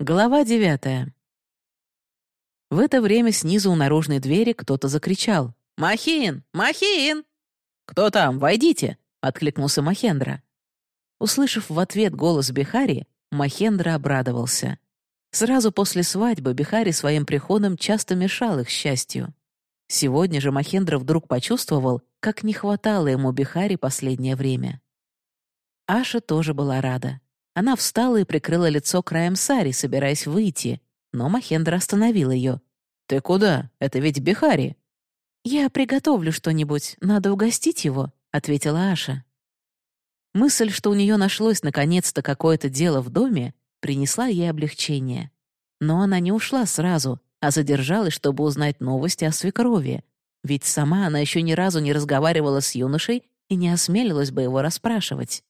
Глава девятая. В это время снизу у наружной двери кто-то закричал. «Махин! Махин!» «Кто там? Войдите!» — откликнулся Махендра. Услышав в ответ голос Бихари, Махендра обрадовался. Сразу после свадьбы Бихари своим приходом часто мешал их счастью. Сегодня же Махендра вдруг почувствовал, как не хватало ему Бихари последнее время. Аша тоже была рада. Она встала и прикрыла лицо краем сари, собираясь выйти, но Махендра остановил ее. «Ты куда? Это ведь Бихари». «Я приготовлю что-нибудь, надо угостить его», — ответила Аша. Мысль, что у нее нашлось наконец-то какое-то дело в доме, принесла ей облегчение. Но она не ушла сразу, а задержалась, чтобы узнать новости о свекрови. Ведь сама она еще ни разу не разговаривала с юношей и не осмелилась бы его расспрашивать.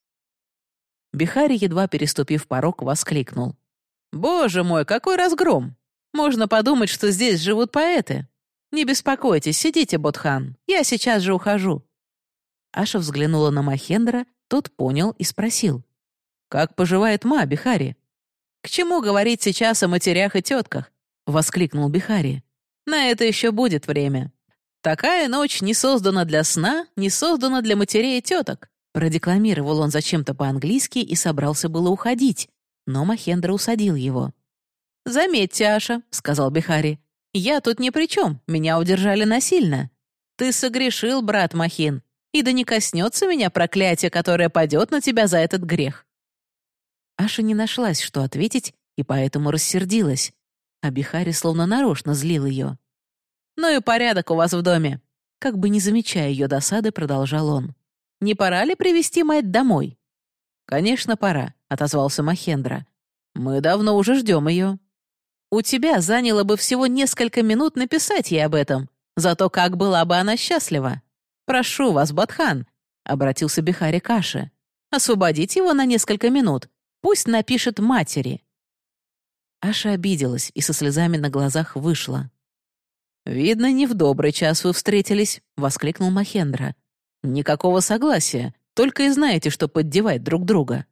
Бихари, едва переступив порог, воскликнул. «Боже мой, какой разгром! Можно подумать, что здесь живут поэты. Не беспокойтесь, сидите, Ботхан, я сейчас же ухожу». Аша взглянула на Махендра, тот понял и спросил. «Как поживает ма, Бихари?» «К чему говорить сейчас о матерях и тетках?» — воскликнул Бихари. «На это еще будет время. Такая ночь не создана для сна, не создана для матерей и теток. Продекламировал он зачем-то по-английски и собрался было уходить, но Махендра усадил его. «Заметьте, Аша», — сказал Бихари, — «я тут ни при чем, меня удержали насильно. Ты согрешил, брат Махин, и да не коснется меня проклятие, которое падет на тебя за этот грех». Аша не нашлась, что ответить, и поэтому рассердилась. А Бихари словно нарочно злил ее. «Ну и порядок у вас в доме», — как бы не замечая ее досады, продолжал он. Не пора ли привести мать домой?» «Конечно, пора», — отозвался Махендра. «Мы давно уже ждем ее». «У тебя заняло бы всего несколько минут написать ей об этом. Зато как была бы она счастлива. Прошу вас, Батхан», — обратился Бихари Каши. «Освободить его на несколько минут. Пусть напишет матери». Аша обиделась и со слезами на глазах вышла. «Видно, не в добрый час вы встретились», — воскликнул Махендра. Никакого согласия, только и знаете, что поддевать друг друга.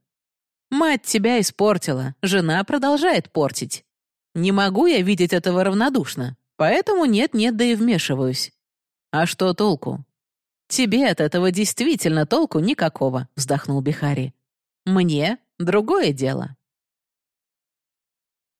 Мать тебя испортила, жена продолжает портить. Не могу я видеть этого равнодушно, поэтому нет-нет, да и вмешиваюсь. А что толку? Тебе от этого действительно толку никакого, вздохнул Бихари. Мне другое дело.